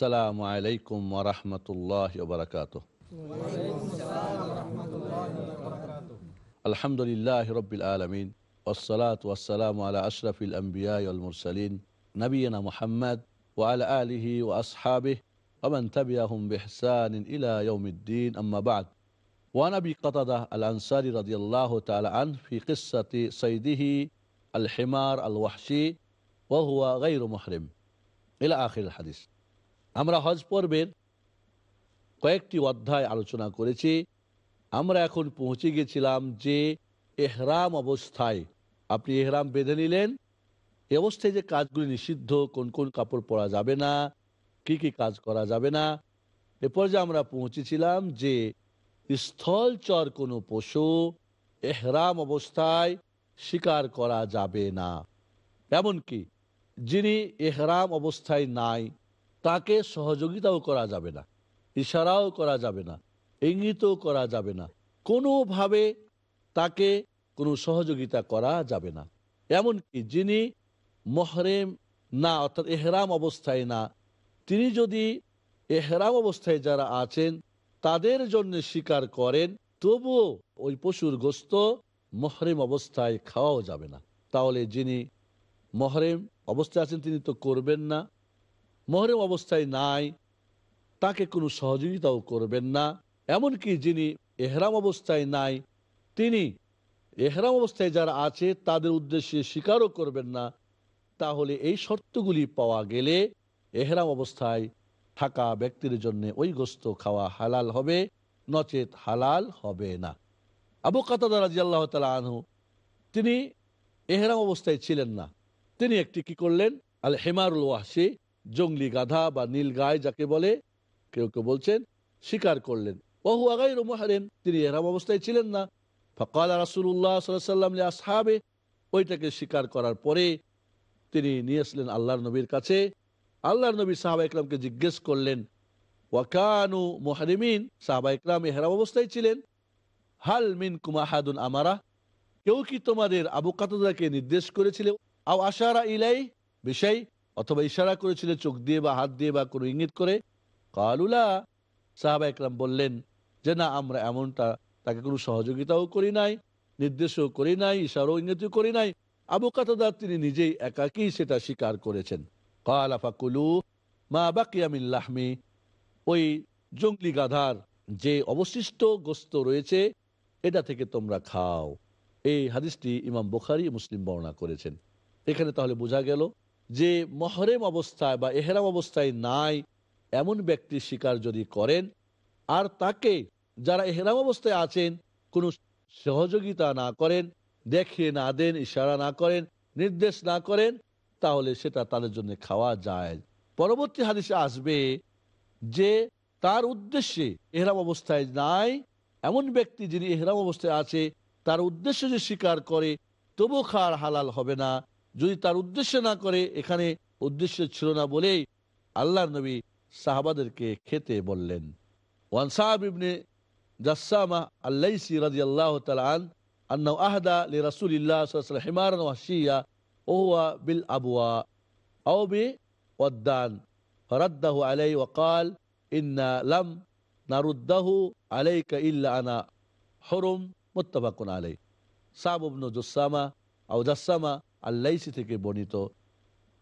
السلام عليكم ورحمة الله وبركاته. وعليكم السلام ورحمة الله وبركاته الحمد لله رب العالمين والصلاة والسلام على أشرف الأنبياء والمرسلين نبينا محمد وعلى آله وأصحابه ومن تبعهم بإحسان إلى يوم الدين أما بعد. ونبي أبي قطدة الأنصاري رضي الله تعالى عنه في قصة صيده الحمار الوحشي وهو غير محرم. إلى آخر الحديث. আমরা হজ পর্বের কয়েকটি অধ্যায় আলোচনা করেছি। আমরা এখন পৌঁছে গেছিলাম যে এহরাম অবস্থায়। আপনি এহরাম বেঁধে নিলেন। এ অবস্থায় যে কাজগুলি নিষিদ্ধ, কোন কোন কাপড় পরা যাবে না, কি কি কাজ করা যাবে না এরপর যে আমরা পৌঁছেছিলাম যে স্থলচর কোনো পশু এহরাম অবস্থায় শিকার করা যাবে না। এমনকি যিনি এহরাম অবস্থায় নাই তাকে সহযোগিতাও করা যাবে না, ইশারাও করা যাবে না, ইঙ্গিতও করা যাবে না, কোনোভাবে তাকে কোনো সহযোগিতা করা যাবে না। এমনকি যিনি মহরেম না, অর্থাৎ এহরাম অবস্থায় না, তিনি যদি এহরাম অবস্থায় যারা আছেন, তাদের জন্য স্বীকার করেন, তবুও ওই পশুর গোস্ত মহরেম অবস্থায় খাওয়াও যাবে না। তাহলে যিনি মহরেম অবস্থায় আছেন, তিনি তো করবেন না। মহরেম অবস্থায় নাই। তাকে কোনো সহযোগিতাও করবেন না। এমনকি যিনি এহরাম অবস্থায় নাই, তিনি এহরাম অবস্থায় যারা আছে, তাদের উদ্দেশ্যে স্বীকারও করবেন না। তাহলে এই শর্তগুলি পাওয়া গেলে এহরাম অবস্থায় থাকা ব্যক্তির জন্য ওই গোস্ত খাওয়া হালাল হবে, নচেত হালাল হবে না। আবু কাতাদা রাজি আল্লাহ তালা আনহু, তিনি এহরাম অবস্থায় ছিলেন না। তিনি একটি কি করলেন? আল হেমারুল ওয়াসি জঙ্গলি গাধা বা নীল গায়ে যাকে বলে, কেউ কেউ বলছেন স্বীকার করলেন। বহু আগাই রোমহারেম তিনি এরাম অবস্থায় ছিলেন না। ফকাল রাসুল্লাহ সাল্লাম আসহাবে ওইটাকে স্বীকার করার পরে তিনি নিয়ে আসলেন আল্লাহর নবীর কাছে। আল্লাহর নবী সাহাবা ইকরামকে জিজ্ঞেস করলেন ওয়াকানু মোহারিমিন? সাহাবা ইকরাম এহরাম অবস্থায় ছিলেন। হাল মিন কুমাহাদুন আমারা? কেউ কি তোমাদের আবু কাতাদাকে নির্দেশ করেছিল? আও আশারা ইলাই বিষয় অথবা ইশারা করেছিল চোখ দিয়ে বা হাত দিয়ে বা কোনো ইঙ্গিত করে। কালুলা সাহাবা একরাম বললেন যে, না, আমরা এমনটা তাকে কোনো সহযোগিতাও করি নাই, নির্দেশও করি নাই, ইশারও ইঙ্গিতও করি নাই। আবু কাতাদার তিনি নিজেই একাকি সেটা স্বীকার করেছেন। কাল আফাকুলু মা বাকিয়ামিল্লাহমি ওই জঙ্গলি গাধার যে অবশিষ্ট গোস্ত রয়েছে, এটা থেকে তোমরা খাও। এই হাদিসটি ইমাম বুখারি মুসলিম বর্ণনা করেছেন। এখানে তাহলে বোঝা গেল যে মহরেম অবস্থায় বা এহেরাম অবস্থায় নাই, এমন ব্যক্তি শিকার যদি করেন, আর তাকে যারা এহেরাম অবস্থায় আছেন, কোনো সহযোগিতা না করেন, দেখে না দেন, ইশারা না করেন, নির্দেশ না করেন, তাহলে সেটা তাদের জন্য খাওয়া যায়। পরবর্তী হাদিসে আসবে যে তার উদ্দেশ্যে এহরাম অবস্থায় নাই, এমন ব্যক্তি যিনি এহরাম অবস্থায় আছে, তার উদ্দেশ্য যে স্বীকার করে তবু খাওয়ার হালাল হবে না। যদি তার উদ্দেশ্য না করে, এখানে উদ্দেশ্য ছিল না বলেই আল্লাহ নবী সাহাবাদেরকে খেতে বললেন। ওয়ান সাহাব ইবনে জাসামা আল্লাইসি রাজি আল্লাহ তালান আন্না আহদা লি রাসুলিল্লাহ হেমারান ওয়াসিয়া ওহুয়া বিল আবুয়া আও বে ওয়াদ্দান ফরাদ্দাহু আলাই ওয়াকাল ইন্না লাম নারুদ্দাহু আলাইকা ইল্লা আনা হরম মোত্তাবাকুন আলাই সাহাব ইবনু জুসামা, আও জাসামা আল্লাইসি থেকে বর্ণিত।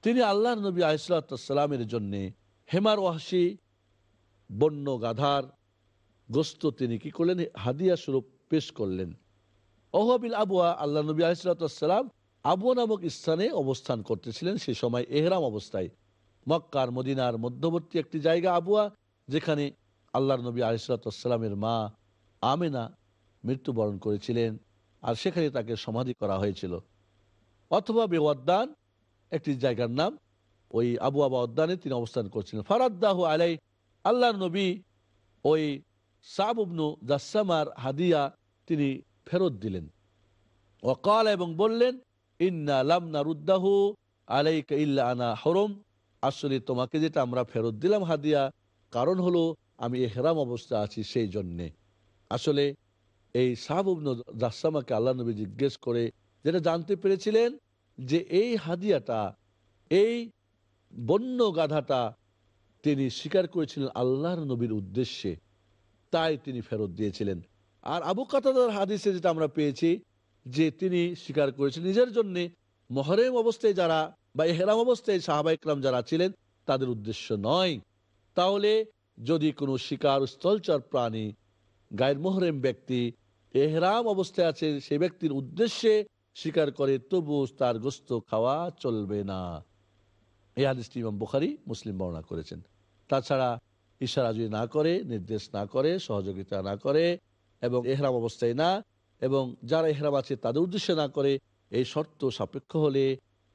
তিনি আল্লাহর নবী আলিসাল্লামের জন্যে হেমার ওয়াসি বন্য গাধার গোস্ত তিনি কি করলেন? হাদিয়া স্বরূপ পেশ করলেন। ওহাবিল আবুয়া আল্লাহ নবী আলিসাল্লাম আবুয়া নামক স্থানে অবস্থান করতেছিলেন। সে সময় এহরাম অবস্থায়। মক্কার, মদিনার মধ্যবর্তী একটি জায়গা আবুয়া যেখানে আল্লাহর নবী আলিসাল্লামের মা আমেনা মৃত্যুবরণ করেছিলেন। আর সেখানে তাকে সমাধি করা হয়েছিল। অথবা বেওয়াদ্দান, একটি জায়গার নাম। ওই আবু আবা উদ্যানে তিনি অবস্থান করছিলেন। ফারাদ্দাহ আলাই আল্লাহ নবী ওই সাবুবনু জাসামার হাদিয়া তিনি ফেরত দিলেন। অকাল এবং বললেন, ইন্না লামনা রুদ্দাহু আলাইকা ইল্লা আনা হরম। আসলে তোমাকে যেটা আমরা ফেরত দিলাম হাদিয়া, কারণ হলো আমি এহরাম অবস্থা আছি সেই জন্যে। আসলে এই সাহাবুবনু জাসামাকে আল্লাহ নবী জিজ্ঞেস করে যেটা জানতে পেরেছিলেন যে এই হাদিয়াটা, এই বন্য গাধাটা তিনি স্বীকার করেছিলেন আল্লাহর নবীর উদ্দেশ্যে। তাই তিনি ফেরত দিয়েছিলেন। আর আবু কাতাদার হাদিসে যেটা আমরা পেয়েছি যে তিনি স্বীকার করেছেন নিজের জন্যে মহরেম অবস্থায় যারা বা এহরাম অবস্থায় সাহাবা ইকরাম যারা ছিলেন তাদের উদ্দেশ্য নয়। তাহলে যদি কোনো শিকার স্থলচর প্রাণী গায়ের মোহরেম ব্যক্তি এহরাম অবস্থায় আছে সেই ব্যক্তির উদ্দেশ্যে স্বীকার করে, তবু তার গোস্ত খাওয়া চলবে না। এই হাদিসটি ইমাম বুখারি, মুসলিম বর্ণনা করেছেন। তাছাড়া ইশারা যদি না করে, নির্দেশ না করে, সহযোগিতা না করে, এবং এহরাম অবস্থায় না, এবং যারা এহরাম আছে তাদের উদ্দেশ্যে না করে, এই শর্ত সাপেক্ষ হলে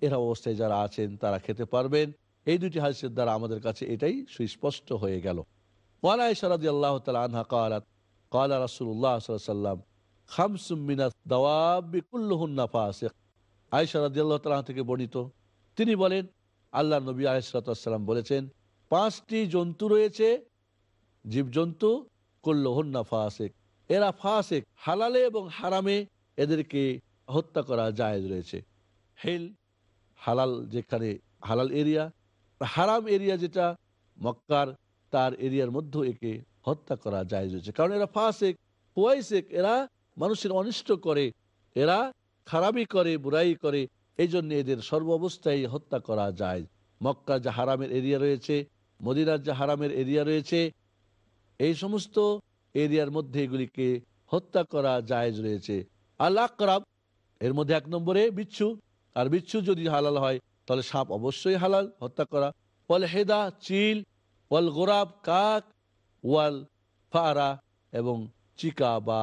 এহরাম অবস্থায় যারা আছেন তারা খেতে পারবেন। এই দুটি হাদিসের দ্বারা আমাদের কাছে এটাই সুস্পষ্ট হয়ে গেল। ওয়ালা ইশারাদি আল্লাহ তালা আনহা কালাত, কালা রাসুল্লাহ সাল্লাম থেকে বর্ণিত। তিনি বলেন, আল্লাহ নবী আলাইসালাম বলেছেন, পাঁচটি জন্তু রয়েছে, জীবজন্তু কুল্লুহুন্না ফাসেক এরা ফাসেক, হালালে এবং হারামে এদেরকে হত্যা করা জায়েজ রয়েছে। হেল, হালাল যেখানে, হালাল এরিয়া, হারাম এরিয়া যেটা, মক্কার তার এরিয়ার মধ্যে একে হত্যা করা যায় রয়েছে। কারণ এরা ফাসেক হুয়াইসেক এরা মানুষের অনিষ্ট করে, এরা খারাপই করে বুড়াই করে এই জন্য এদের সর্ব অবস্থায় হত্যা করা যায়। মক্কার যে হারামের এরিয়া রয়েছে, মদিনার যে হারামের এরিয়া রয়েছে, এই সমস্ত এরিয়ার মধ্যে এগুলিকে হত্যা করা জায়েজ রয়েছে। আল্লাহ করাব এর মধ্যে এক নম্বরে বিচ্ছু। আর বিচ্ছু যদি হালাল হয়, তাহলে সাপ অবশ্যই হালাল, হত্যা করা। ওয়াল হেদা, চিল, ওয়াল গোরাব, কাক, ওয়াল ফারা এবং চিকা বা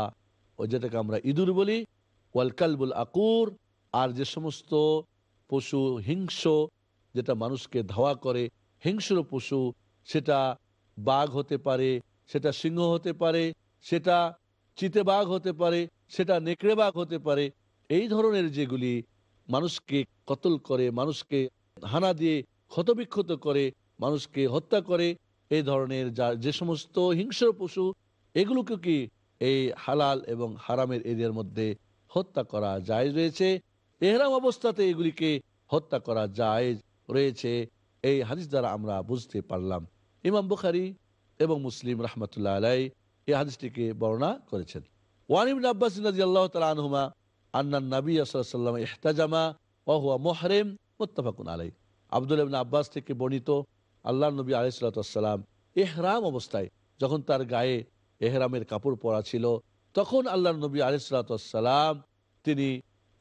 ও যেটাকে আমরা ইঁদুর বলি, ওয়াল কালবুল আকুর, আর যে সমস্ত পশু হিংস্র যেটা মানুষকে ধাওয়া করে, হিংস্র পশু, সেটা বাঘ হতে পারে, সেটা সিংহ হতে পারে, সেটা চিতে বাঘ হতে পারে, সেটা নেকড়ে বাঘ হতে পারে, এই ধরনের যেগুলি মানুষকে কতল করে, মানুষকে হানা দিয়ে ক্ষতবিক্ষত করে, মানুষকে হত্যা করে, এই ধরনের যা, যে সমস্ত হিংস্র পশু, এগুলোকে কি এই হালাল এবং হারামের এরিয়ার মধ্যে হত্যা করা যায় রয়েছে। এহরাম অবস্থাতে এগুলিকে হত্যা করা যায় রয়েছে এই হাদিস দ্বারা আমরা বুঝতে পারলাম। ইমাম বুখারি এবং মুসলিম রহমতুল্লাহ আলাই এই হাদিসটিকে বর্ণনা করেছেন। ওয়ানিম আব্বাস আল্লাহ তালা আনহুমা আন্নান নবী সাল্লাম ইহতাজামা ওহুয়া মোহরেম মোত্তাফাকুন আলাই আবদুল ইবনা আব্বাস থেকে বর্ণিত আল্লাহ নবী আলাইসালাম এহরাম অবস্থায় যখন তার গায়ে এহরামের কাপড় পরা ছিল। তখন আল্লাহ নবী আলিসালাম তিনি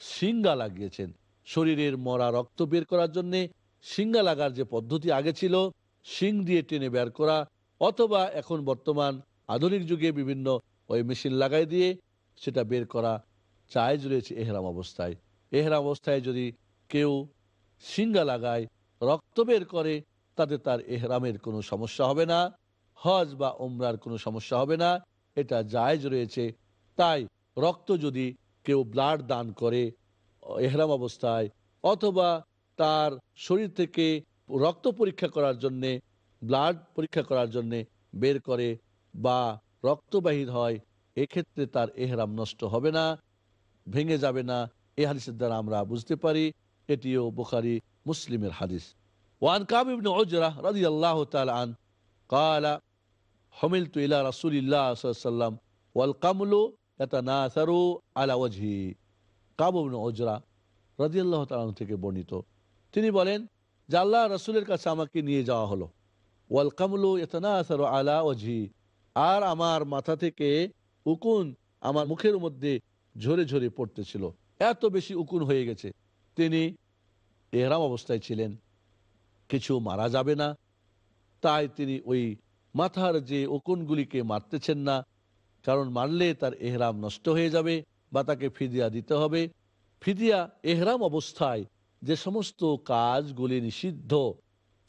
সিঙ্গা লাগিয়েছেন। শরীরের মরা রক্ত বের করার জন্যে সিঙ্গা লাগার যে পদ্ধতি আগে ছিল, শিং দিয়ে টেনে বের করা, অথবা এখন বর্তমান আধুনিক যুগে বিভিন্ন ওই মেশিন লাগাই দিয়ে সেটা বের করা চাইজ রয়েছে এহরাম অবস্থায়। এহরাম অবস্থায় যদি কেউ সিঙ্গা লাগায়, রক্ত বের করে, তাতে তার এহরামের কোনো সমস্যা হবে না। হজ বা ওমরার কোনো সমস্যা হবে না, এটা জায়জ রয়েছে। তাই রক্ত যদি কেউ ব্লাড দান করে, এহরাম অবস্থায়, অথবা তার শরীর থেকে রক্ত পরীক্ষা করার জন্যে, ব্লাড পরীক্ষা করার জন্যে বের করে বা রক্ত বাহির হয়, এক্ষেত্রে তার এহরাম নষ্ট হবে না, ভেঙে যাবে না। এ হাদিসের দ্বারা আমরা বুঝতে পারি, এটিও বুখারি, মুসলিমের হাদিস। ওয়ান কাবিব ওজরা রাজি আল্লাহ আন, কালা হমিল তু ইলা রাসুলিল্লাহ ওয়াল কামলু এটা না আলাওয়াজি কাবুন ওজরা রাজিয়াল্লাহ তালন থেকে বর্ণিত। তিনি বলেন, যে আল্লাহ রসুলের কাছে আমাকে নিয়ে যাওয়া হলো। ওয়াল কামলু এতনা আসারু আলা ওজি আর আমার মাথা থেকে উকুন আমার মুখের মধ্যে ঝরে ঝরে পড়তেছিল। এত বেশি উকুন হয়ে গেছে। তিনি এহরাম অবস্থায় ছিলেন। কিছু মারা যাবে না। তাই তিনি ওই মাথার যে উকুনগুলিকে মারতেছেন না, কারণ মারলে তার এহরাম নষ্ট হয়ে যাবে বা তাকে ফিদিয়া দিতে হবে। ফিদিয়া, এহরাম অবস্থায় যে সমস্ত কাজগুলি নিষিদ্ধ,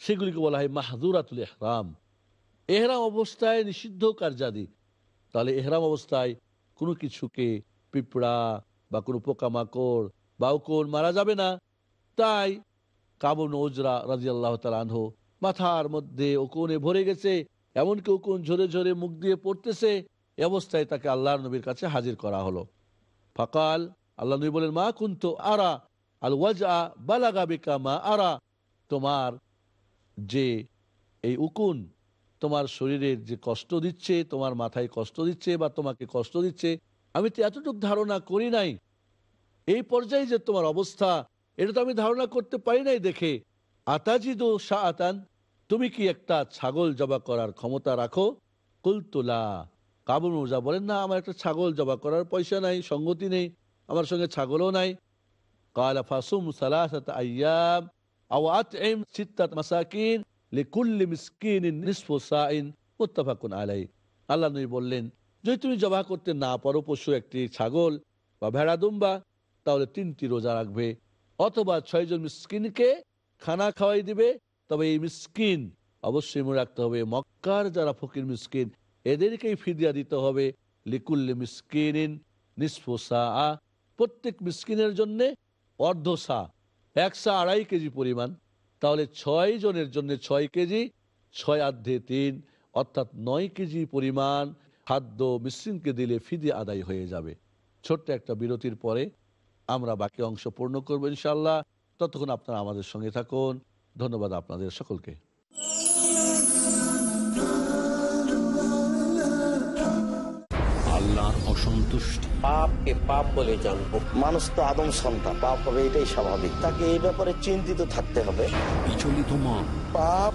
সেগুলিকে বলা হয় মাহাদুরাতুল এহরাম। এহরাম অবস্থায় নিষিদ্ধ কার্যাদি তাহলে এহরাম অবস্থায় কোনো কিছুকে পিঁপড়া বা কোনো পোকামাকড় বা উকুন মারা যাবে না। তাই কাবু নজরা রাজি আল্লাহ তালাহ মাথার মধ্যে উকুনে ভরে গেছে। এমনকি উকুন ঝরে ঝরে মুখ দিয়ে পড়তেছে, এ অবস্থায় তাকে আল্লাহর নবীর কাছে হাজির করা হলো। ফকাল, আল্লাহ নবী বলেন, মা কুন্ত আরা, আল ওয়াজা বালাগা বিকা মা আরা। তোমার যে এই উকুন, তোমার শরীরের যে কষ্ট দিচ্ছে, তোমার মাথায় কষ্ট দিচ্ছে বা তোমাকে কষ্ট দিচ্ছে, আমি তো এতটুকু ধারণা করি নাই। এই পর্যায়ে যে তোমার অবস্থা, এটা তো আমি ধারণা করতে পারি নাই দেখে। আতাজিদু শাহ আতান তুমি কি একটা ছাগল জবা করার ক্ষমতা রাখো? কুলতুলা কাবুল মুজা বলেন, না, আমার একটা ছাগল জবা করার পয়সা নাই, সঙ্গতি নেই, আমার সঙ্গে ছাগলও নাই। আলাই আল্লাহ বললেন, যদি তুমি করতে না পারো, পশু একটি ছাগল বা ভেড়া দুম্বা, তাহলে তিনটি রোজা রাখবে। অথবা ছয়জন মিসকিনকে খানা খাওয়াই দিবে তবে এই মিসকিন অবশ্যই মনে রাখতে হবে, মক্কার যারা ফকির মিসকিন, এদেরকেই ফিদিয়া দিতে হবে। লিকুল্লি মিসকিন নিসফু সা প্রত্যেক মিসকিনের জন্যে অর্ধ সা, এক সা আড়াই কেজি পরিমাণ। তাহলে ছয় জনের জন্য ছয় কেজি, ছয় আর্ধে তিন, অর্থাৎ নয় কেজি পরিমাণ খাদ্য মিসকিনকে দিলে ফিদি আদায় হয়ে যাবে। ছোট্ট একটা বিরতির পরে আমরা বাকি অংশ পূর্ণ করব ইনশাল্লাহ ততক্ষণ আপনারা আমাদের সঙ্গে থাকুন। ধন্যবাদ আপনাদের সকলকে। আল্লাহর অসন্তুষ্টি। পাপকে পাপ বলে জানব। মানুষ তো আদম সন্তান পাপ হবে এটাই স্বাভাবিক। তাকে এই ব্যাপারে চিন্তিত থাকতে হবে। বিচলিত মন। পাপ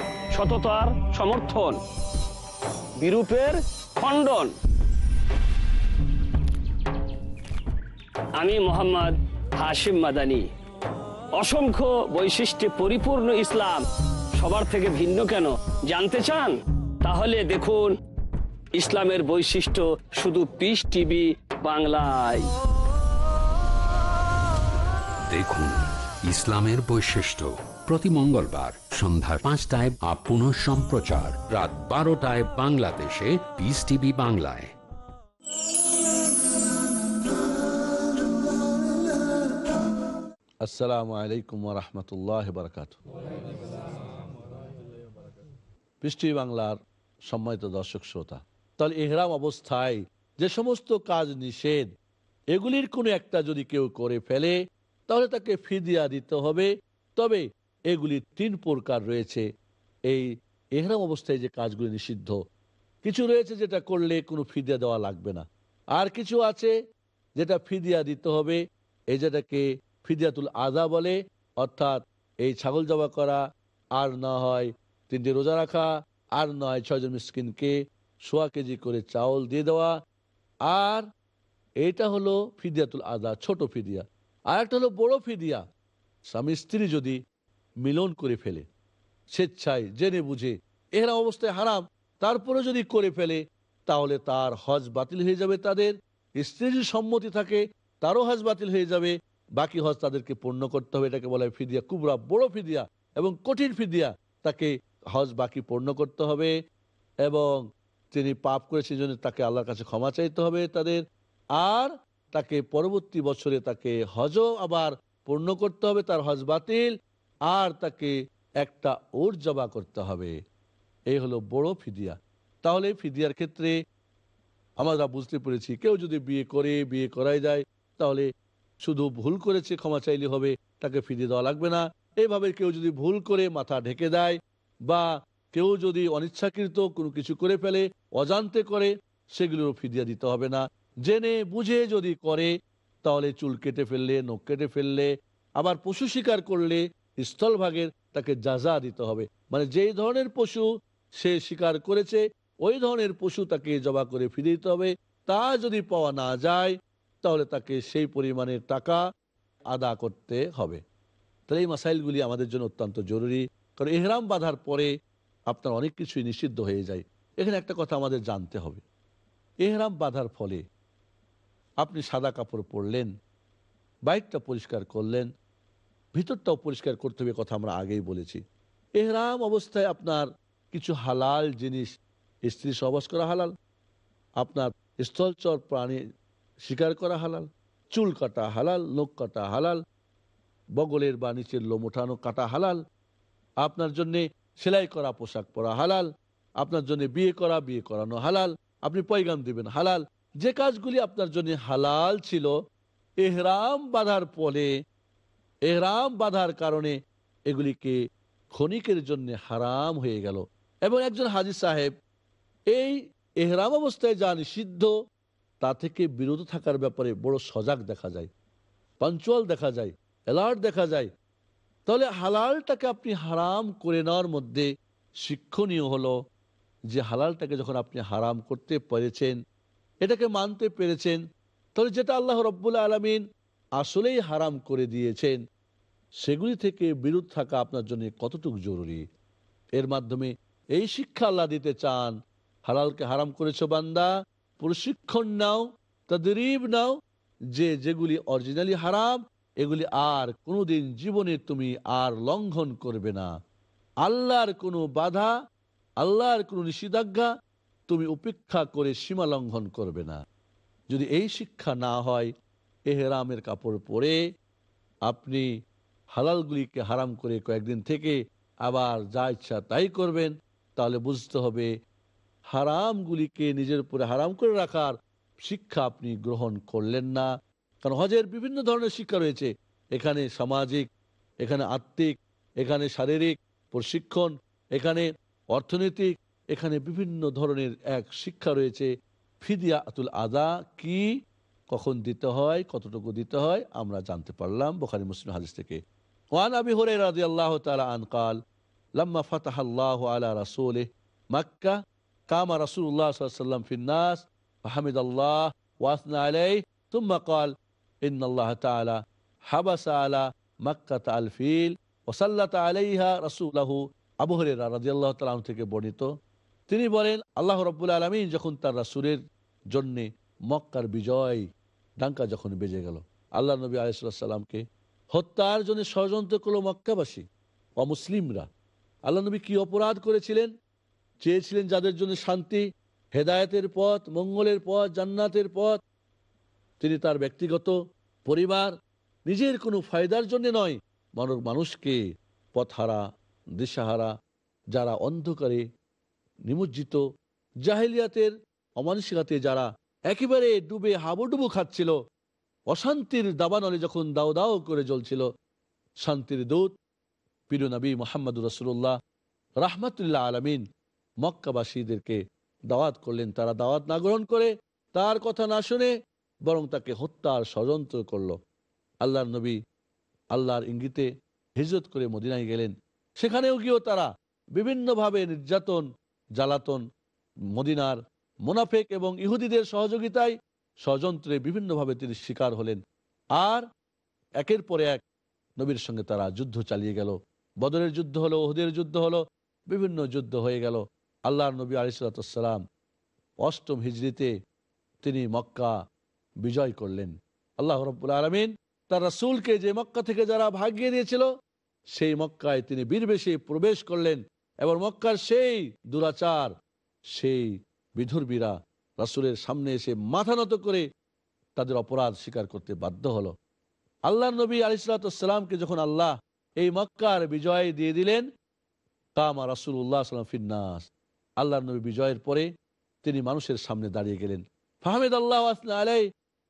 সততার সমর্থন। বিরূপের খণ্ডন। আমি মোহাম্মদ হাশিম মাদানি। অসংখ্য বৈশিষ্ট্যে পরিপূর্ণ ইসলাম। সবার থেকে ভিন্ন কেন? জানতে চান? তাহলে দেখুন ইসলামের বৈশিষ্ট্য শুধু পিস টিভি বাংলায়। দেখুন ইসলামের বৈশিষ্ট্য। প্রতি মঙ্গলবার সন্ধ্যা পাঁচটায় আপ পুনঃ সম্প্রচার। রাত বারোটায় বাংলাদেশে পিস টিভি বাংলায়। আসসালামু আলাইকুম রহমতুল্লাহ বারকাত পৃষ্টি বাংলার সম্মানিত দর্শক শ্রোতা, তাহলে এহরাম অবস্থায় যে সমস্ত কাজ নিষেধ, এগুলির কোনো একটা যদি কেউ করে ফেলে, তাহলে তাকে ফিদিয়া দিতে হবে। তবে এগুলি তিন প্রকার রয়েছে। এই এহরাম অবস্থায় যে কাজগুলি নিষিদ্ধ, কিছু রয়েছে যেটা করলে কোনো ফিদিয়া দেওয়া লাগবে না। আর কিছু আছে যেটা ফিদিয়া দিতে হবে, এই যেটাকে ফিদিয়াতুল আদা বলে, অর্থাৎ এই ছাগল জবা করা, আর না হয় তিনটে রোজা রাখা, আর নয় ছয়জন মিসকিনকে সোয়া কেজি করে চাউল দিয়ে দেওয়া। আর এটা হলো ফিদিয়াতুল আদা ছোট ফিদিয়া। আর একটা হলো বড় ফিদিয়া। স্বামী স্ত্রী যদি মিলন করে ফেলে। স্বেচ্ছায় জেনে বুঝে, এরা অবস্থায় হারাম, তারপরে যদি করে ফেলে, তাহলে তার হজ বাতিল হয়ে যাবে তাদের। স্ত্রীর সম্মতি থাকে, তারও হজ বাতিল হয়ে যাবে। বাকি হজ তাদেরকে পূর্ণ করতে হবে। এটাকে বলা হয় ফিদিয়া। কুবরা বড় ফিদিয়া এবং কঠিন ফিদিয়া। তাকে হজ বাকি পূর্ণ করতে হবে এবং তিনি পাপ করে সেই জন্য তাকে আল্লাহর কাছে ক্ষমা চাইতে হবে তাদের। আর তাকে পরবর্তী বছরে তাকে হজও আবার পূর্ণ করতে হবে, তার হজ বাতিল। আর তাকে একটা ওর জবা করতে হবে। এই হলো বড় ফিদিয়া। তাহলে ফিদিয়ার ক্ষেত্রে আমরা বুঝতে পেরেছি, কেউ যদি বিয়ে করে, বিয়ে করাই যায়, তাহলে শুধু ভুল করেছে ক্ষমা চাইলে হবে, তাকে ফিরিয়ে দেওয়া লাগবে না। এইভাবে কেউ যদি ভুল করে মাথা ঢেকে দেয় বা কেউ যদি অনিচ্ছাকৃত কোনো কিছু করে ফেলে, অজান্তে করে, সেগুলোরও ফিদিয়া দিতে হবে না। জেনে বুঝে যদি করে, তাহলে চুল কেটে ফেললে, নখ কেটে ফেললে, আবার পশু শিকার করলে স্থলভাগের তাকে যাজা দিতে হবে। মানে যেই ধরনের পশু সে শিকার করেছে, ওই ধরনের পশু তাকে জবা করে ফিরে দিতে হবে। তা যদি পাওয়া না যায়, তাহলে তাকে সেই পরিমাণের টাকা আদা করতে হবে। তাহলে এই মাসাইলগুলি আমাদের জন্য অত্যন্ত জরুরি। কারণ এহরাম বাঁধার পরে আপনার অনেক কিছুই নিষিদ্ধ হয়ে যায়। এখানে একটা কথা আমাদের জানতে হবে। এহরাম বাঁধার ফলে আপনি সাদা কাপড় পরলেন, বাইকটা পরিষ্কার করলেন ভিতরটাও পরিষ্কার করতে হবে কথা আমরা আগেই বলেছি। এহরাম অবস্থায় আপনার কিছু হালাল জিনিস, স্ত্রী সহবাস করা হালাল, আপনার স্থলচর প্রাণী শিকার করা হালাল, চুল কাটা হালাল, নখ কাটা হালাল, বগলের বা নিচের লোম ওঠানো কাটা হালাল, আপনার জন্য সেলাই করা পোশাক পরা হালাল, আপনার জন্য বিয়ে করা, বিয়ে করানো হালাল, আপনি পয়গাম দিবেন হালাল, যে কাজগুলি আপনার জন্য হালাল ছিল, এহরাম বাঁধার ফলে এহরাম বাঁধার কারণে এগুলিকে ক্ষণিকের জন্য হারাম হয়ে গেল। এবং একজন হাজির সাহেব, এই এহরাম অবস্থায় যা নিষিদ্ধ, তা থেকে বিরত থাকার ব্যাপারে বড় সজাগ দেখা যায়, পাঞ্চুয়াল দেখা যায়, অ্যালার্ট দেখা যায়। তাহলে হালালটাকে আপনি হারাম করে নেওয়ার মধ্যে শিক্ষণীয় হলো যে হালালটাকে যখন আপনি হারাম করতে পেরেছেন, এটাকে মানতে পেরেছেন, তাহলে যেটা আল্লাহ রব্বুল আলমিন আসলেই হারাম করে দিয়েছেন সেগুলি থেকে বিরত থাকা আপনার জন্য কতটুকু জরুরি? এর মাধ্যমে এই শিক্ষা আল্লাহ দিতে চান। হালালকে হারাম করেছ বান্দা, প্রশিক্ষণ নাও, তদরিব নাও। যে যেগুলি অরিজিনালি হারাম, এগুলি আর কোনোদিন জীবনে তুমি আর লঙ্ঘন করবে না। আল্লাহর কোনো বাধা, আল্লাহর কোনো নিষেধাজ্ঞা তুমি উপেক্ষা করে সীমা লঙ্ঘন করবে না। যদি এই শিক্ষা না হয়, এহেরামের কাপড় পরে আপনি হালালগুলিকে হারাম করে কয়েকদিন থেকে আবার যা ইচ্ছা তাই করবেন, তাহলে বুঝতে হবে হারামগুলিকে নিজের উপরে হারাম করে রাখার শিক্ষা আপনি গ্রহণ করলেন না। কারণ হজের বিভিন্ন ধরনের শিক্ষা রয়েছে। এখানে সামাজিক, এখানে আত্মিক, এখানে শারীরিক, প্রশিক্ষণ, এখানে অর্থনৈতিক, এখানে বিভিন্ন ধরনের এক শিক্ষা রয়েছে। ফিদিয়া আতুল আদা কি? কখন দিতে হয়? কতটুকু দিতে হয়? আমরা জানতে পারলাম। বোখারি, মুসলিম হাদিস থেকে ওয়ান আবি হরে রাজি আল্লাহ তালা আনকাল লম্মা ফতাহ আল্লাহ আলা রাসুলে মক্কা কামা রাসুল্লাহ সাল্লাম ফিন্নাস হামিদ আল্লাহ ওয়াসনা আলাই তুম্মা কাল ইন আল্লাহ তালা হাবাস আলা মক্কা তাল ফিল ওসাল্লাত আলাইহা রাসুল্লাহু আবু হরেরা রাজি আল্লাহ তালাম থেকে বর্ণিত। তিনি বলেন, আল্লাহ রব্বুল আলমিন যখন তার রাসুলের জন্যে মক্কার বিজয়, ডাঙ্কা যখন বেজে গেল, আল্লাহ নবী আলিয়াল্লামকে হত্যার জন্য ষড়যন্ত্র করল মক্কাবাসী, অমুসলিমরা। আল্লাহ নবী কি অপরাধ করেছিলেন? চেয়েছিলেন যাদের জন্য শান্তি, হেদায়তের পথ, মঙ্গলের পথ, জান্নাতের পথ। তিনি তার ব্যক্তিগত পরিবার, নিজের কোনো ফায়দার জন্য নয়, মানব মানুষকে পথহারা, দিশাহারা, যারা অন্ধকারে নিমজ্জিত, জাহিলিয়াতের অমানসিকাতে যারা একেবারে ডুবে হাবুডুবু খাচ্ছিল অশান্তির দাবানলে যখন দাও দাও করে জ্বলছিল, শান্তির দূত পীর নবী মোহাম্মদ রসুল্লাহ রাহমাতুল্লাহ আলমিন মক্কাবাসীদেরকে দাওয়াত করলেন। তারা দাওয়াত না গ্রহণ করে তার কথা না শুনে বরং তাকে হত্যার ষড়যন্ত্র করল। আল্লাহর নবী আল্লাহর ইঙ্গিতে হিজরত করে মদিনায় গেলেন। সেখানেও গিয়েও তারা বিভিন্নভাবে নির্যাতন, জ্বালাতন, মদিনার মোনাফেক এবং ইহুদিদের সহযোগিতায় ষড়যন্ত্রে বিভিন্নভাবে তিনি শিকার হলেন। আর একের পরে এক নবীর সঙ্গে তারা যুদ্ধ চালিয়ে গেল। বদরের যুদ্ধ হলো, ওহদের যুদ্ধ হলো, বিভিন্ন যুদ্ধ হয়ে গেল। আল্লাহর নবী আলিসাল্লাম অষ্টম হিজড়িতে তিনি মক্কা বিজয় করলেন। আল্লাহ রব্বুল আলমিন তার রাসুলকে যে মক্কা থেকে যারা ভাগিয়ে দিয়েছিল, সেই মক্কায় তিনি বীরবেশে প্রবেশ করলেন। এবং মক্কার সেই দুরাচার, সেই বিধুরবীরা রাসুলের সামনে এসে মাথা নত করে তাদের অপরাধ স্বীকার করতে বাধ্য হলো। আল্লাহ নবী আলিসালামকে যখন আল্লাহ এই মক্কার বিজয় দিয়ে দিলেন, কামা রাসুল উল্লাহ সাল্লাম ফিন্নাস। আল্লাহ নবী বিজয়ের পরে তিনি মানুষের সামনে দাঁড়িয়ে গেলেন। ফাহমেদ আল্লাহ আলাই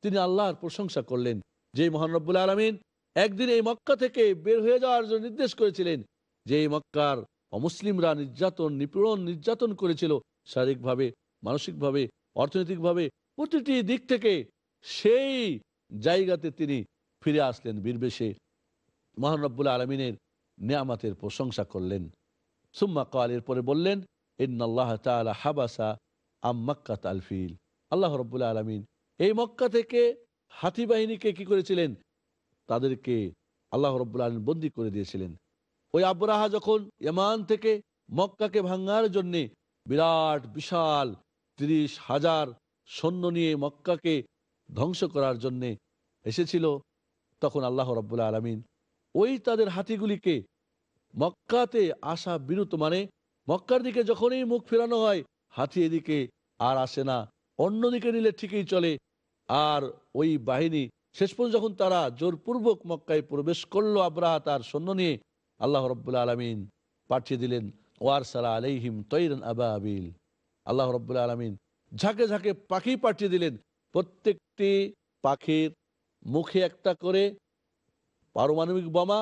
তিনি আল্লাহর প্রশংসা করলেন যে মহানব্বুল আলমিন, একদিন এই মক্কা থেকে বের হয়ে যাওয়ার জন্য নির্দেশ করেছিলেন যে, এই মক্কার অমুসলিমরা নির্যাতন, নিপীড়ন নির্যাতন করেছিল শারীরিকভাবে, মানসিকভাবে অর্থনৈতিকভাবে প্রতিটি দিক থেকে সেই জায়গাতে তিনি ফিরে আসলেন বীরবেশে। মহানব্বুল আলমিনের নিয়ামাতের প্রশংসা করলেন। সুম্মা কালের পরে বললেন ইন্নআল্লাহ তালা হাবাসা আম মক্কাত আলফিল আল্লাহ রব্বুল্লা আলমিন এই মক্কা থেকে হাতি বাহিনীকে কি করেছিলেন? তাদেরকে আল্লাহ রব্বুল আলমিন বন্দি করে দিয়েছিলেন। ওই আবরাহা যখন ইমান থেকে মক্কাকে ভাঙ্গার জন্যে বিরাট, বিশাল তিরিশ হাজার সৈন্য নিয়ে মক্কাকে ধ্বংস করার জন্যে এসেছিল। তখন আল্লাহ রব্বুল্লা আলমিন ওই তাদের হাতিগুলিকে মক্কাতে আসা বিরত মানে মক্কার দিকে যখনই মুখ ফেরানো হয়, হাতি এদিকে আর আসে না। অন্যদিকে নিলে ঠিকই চলে। আর ওই বাহিনী শেষ পর্যন্ত যখন তারা জোরপূর্বক মক্কায় প্রবেশ করল, আব্রাহা তার সৈন্য নিয়ে আল্লাহ রব্বুল্লা আলমিন পাঠিয়ে দিলেন ওয়ার সালা আলাইহিম তৈরন আবা আবিল আল্লাহ রব্বুল্লা আলমিন ঝাঁকে ঝাঁকে পাখি পাঠিয়ে দিলেন। প্রত্যেকটি পাখির মুখে একটা করে পারমাণবিক বোমা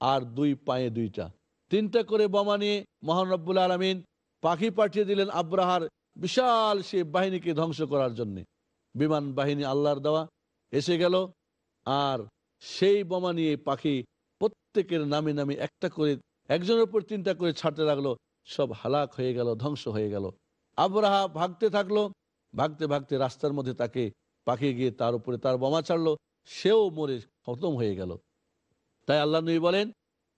আর দুই পায়ে দুইটা। তিনটা করে বোমা নিয়ে মহান রব্বুল আলমিন পাখি পাঠিয়ে দিলেন আব্রাহার বিশাল সে বাহিনীকে ধ্বংস করার জন্যে। বিমান বাহিনী আল্লাহর দেওয়া এসে গেল আর সেই বোমা নিয়ে পাখি প্রত্যেকের নামে নামে একটা করে একজনের উপর তিনটা করে ছাড়তে লাগল। সব হালাক হয়ে গেল, ধ্বংস হয়ে গেল। আবরাহা ভাগতে থাকল, ভাগতে ভাগতে রাস্তার মধ্যে তাকে পাখি গিয়ে তার উপরে তার বোমা ছাড়লো, সেও মরে খতম হয়ে গেল। তাই আল্লাহ নবী বলেন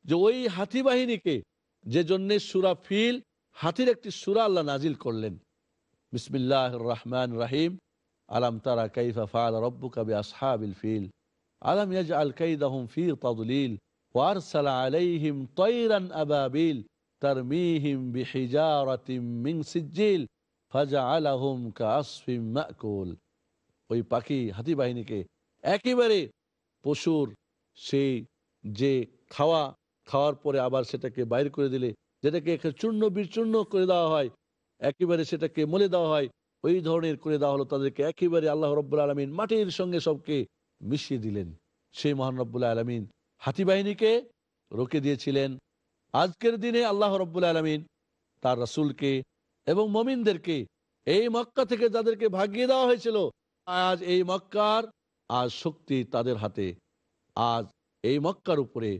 যে ওই হাতি বাহিনীকে যে জন্য সুরা ফিল, হাতির একটি সুরা আল্লাহ নাজিল করলেন। বিসমিল্লাহ রহমান রাহিম। আলাম তারা কাইফা ফাল রব্বু কবি আসহাবিল ফিল। আলম ইয়াজ আল কাইদাহুম ফি তাদলিল। ওয়ারসাল আলাইহিম তৈরান আবাবিল। তারমিহিম বিহিজারাতিম মিন সিজ্জিল ফাজআলাহুম কাসফিম মাকুল ওই পাখি, হাতি বাহিনীকে একেবারে পশুর সেই যে খাওয়া, খাওয়ার পরে আবার সেটাকে বাইর করে দিলে, যেটাকে চূর্ণ বিচূর্ণ করে দেওয়া হয়, একেবারে সেটাকে মলে দেওয়া হয়, ওই ধরনের করে দেওয়া হলো তাদেরকে একেবারে আল্লাহ রব্বুল আলমিন মাটির সঙ্গে সবকে মিশিয়ে দিলেন। সেই মহান রব্বুল্লাহ আলমিন হাতি বাহিনীকে রোকে দিয়েছিলেন। আজকের দিনে আল্লাহ রব্বুল আলমিন তার রাসুলকে এবং মমিনদেরকে এই মক্কা থেকে যাদেরকে ভাগিয়ে দেওয়া হয়েছিল, আজ এই মক্কার আজ শক্তি তাদের হাতে। আজ এই মক্কার উপরে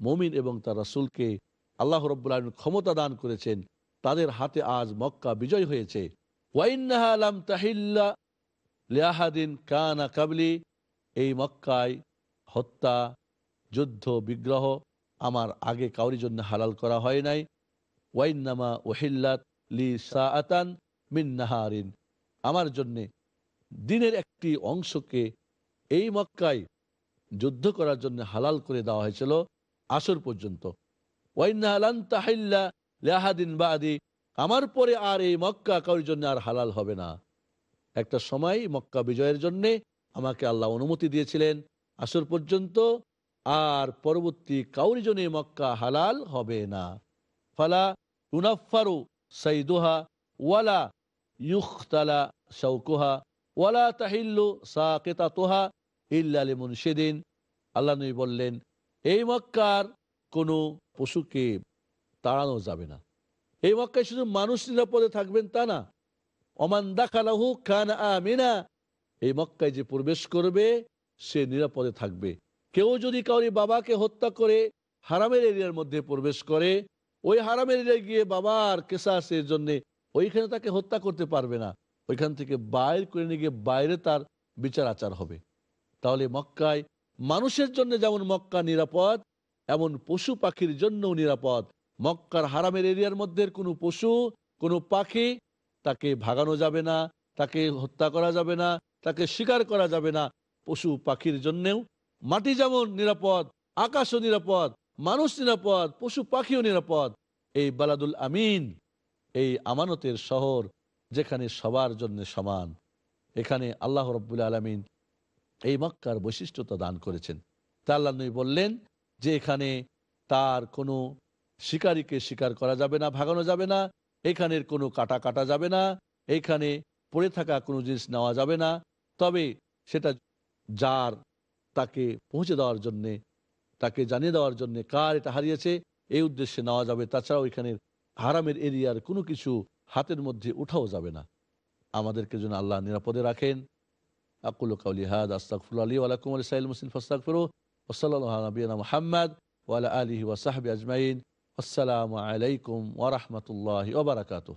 মমিন এবং তার রাসুলকে আল্লাহ রব্বুল ক্ষমতা দান করেছেন। তাদের হাতে আজ মক্কা বিজয় হয়েছে। লিয়াহাদিন কানা কাবলি। এই মক্কায় হত্যা, যুদ্ধ, বিগ্রহ আমার আগে কাউরি জন্য হালাল করা হয় নাই। ওয়াইনামা ওহিল্লাত লি সাআতান মিন নাহারিন। আমার জন্যে দিনের একটি অংশকে এই মক্কায় যুদ্ধ করার জন্য হালাল করে দেওয়া হয়েছিল আসর পর্যন্ত। বাদি। আমার পরে আর এই মক্কা কারোর জন্য আর হালাল হবে না। একটা সময় মক্কা বিজয়ের জন্যে আমাকে আল্লাহ অনুমতি দিয়েছিলেন। আসর পর্যন্ত আর পরবর্তী কাউরি জন্য মক্কা হালাল হবে না। ফালা উনাফারু সাইদুহা ওয়ালা ইউখতালা শৌকুহা ওয়ালা তাহিল্লু সাকেতা তোহা ইল্লা লিমুন সেদিন আল্লাহ নবী বললেন, এই মক্কার কোনো পশুকে তাড়ানো যাবে না। এই মক্কায় শুধু মানুষ নিরাপদে থাকবেন তা না। অমান দাখালাহু খান আমিনা। এই মক্কায় যে প্রবেশ করবে, সে নিরাপদে থাকবে। কেউ যদি কাউরি বাবাকে হত্যা করে হারামের এরিয়ার মধ্যে প্রবেশ করে, ওই হারামের এরিয়ায় গিয়ে বাবার কেসাসের জন্য ওইখানে তাকে হত্যা করতে পারবে না। ওইখান থেকে বাইর করে নিয়ে গিয়ে বাইরে তার বিচার আচার হবে। তাহলে মক্কায় মানুষের জন্য যেমন মক্কা নিরাপদ, এমন পশু পাখির জন্যও নিরাপদ। মক্কার হারামের এরিয়ার মধ্যে কোনো পশু, কোনো পাখি তাকে ভাগানো যাবে না, তাকে হত্যা করা যাবে না, তাকে শিকার করা যাবে না। পশু পাখির জন্যেও মাটি যেমন নিরাপদ, আকাশও নিরাপদ, মানুষ নিরাপদ, পশু পাখিও নিরাপদ। এই বালাদুল আমিন এই আমানতের শহর যেখানে সবার জন্য সমান, এখানে আল্লাহ রব্বুল আলমিন এই মক্কার বৈশিষ্ট্যতা দান করেছেন। তা আল্লাহ বললেন যে এখানে তার কোনো শিকারীকে শিকার করা যাবে না, ভাগানো যাবে না এখানের কোনো কাটা কাটা যাবে না, এখানে পড়ে থাকা কোনো জিনিস নেওয়া যাবে না। তবে সেটা যার তাকে পৌঁছে দেওয়ার জন্যে, তাকে জানিয়ে দেওয়ার জন্য কার এটা হারিয়েছে, এই উদ্দেশ্যে নেওয়া যাবে। তাছাড়াও এখানে হারামের এরিয়ার কোনো কিছু হাতের মধ্যে উঠাও যাবে না। আমাদেরকে যেন আল্লাহ নিরাপদে রাখেন। আকুল কাউলি হাদ আস্তাকফুল আলী আলাকুম আলী সাইল মুসলিম ফস্তাকফিরু ওসল্লাহ নবীনা মোহাম্মদ ওয়ালা আলিহি ওয়াসাহাবি আজমাইন। আসসালামু আলাইকুম ওরহমতুল্লাহ ওবরাকাতুহ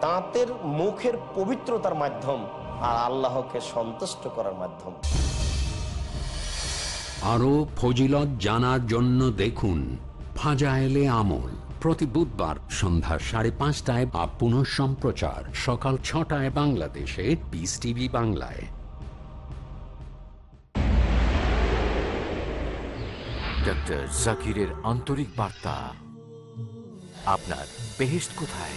দাঁতের মুখের পবিত্রতার মাধ্যম আর আল্লাহকে সন্তুষ্ট করার মাধ্যম। আরও ফজিলত জানার জন্য দেখুন ফাজায়েলে আমল। প্রতি বুধবার সন্ধ্যা সাড়ে পাঁচটায় বা পুনঃ সম্প্রচার সকাল ছটায় বাংলাদেশে পিস টিভি বাংলায়। ডক্টর জাকিরের আন্তরিক বার্তা। আপনার বেহেস্ট কোথায়?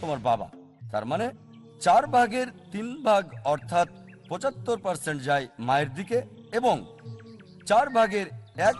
তোমার বাবা। তার মানে চার ভাগের তিন ভাগ অর্থাৎ পঁচাত্তর পার্সেন্ট যায় মায়ের দিকে এবং চার ভাগের এক